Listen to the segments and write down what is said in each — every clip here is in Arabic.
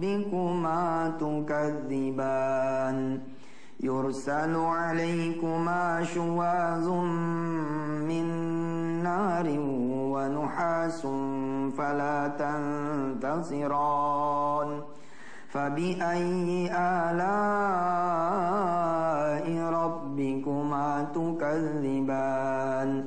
ربكما تكذبان. يرسل عليكما شواظ من نار ونحاس فلا تنتصران فبأي آلاء ربكما تكذبان؟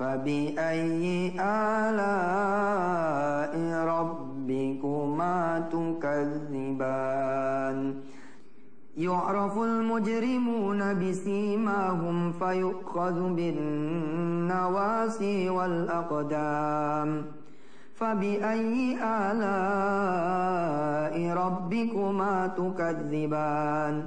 فبأي آلاء ربكما تكذبان؟ يعرف المجرمون بسيماهم فيؤخذ بالنواسي والأقدام. فبأي آلاء ربكما تكذبان؟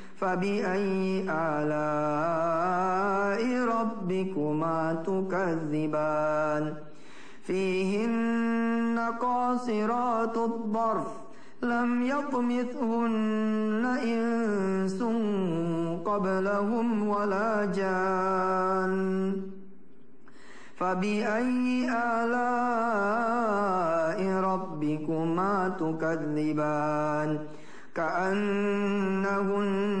فبأي آلاء ربكما تكذبان؟ فيهن قاصرات الضرف لم يطمثهن إنس قبلهم ولا جان. فبأي آلاء ربكما تكذبان؟ كأنهن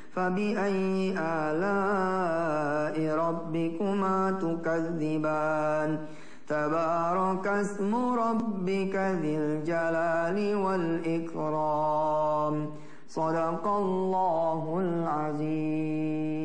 فبأي آلاء ربكما تكذبان؟ تبارك اسم ربك ذي الجلال والإكرام. صدق الله العظيم.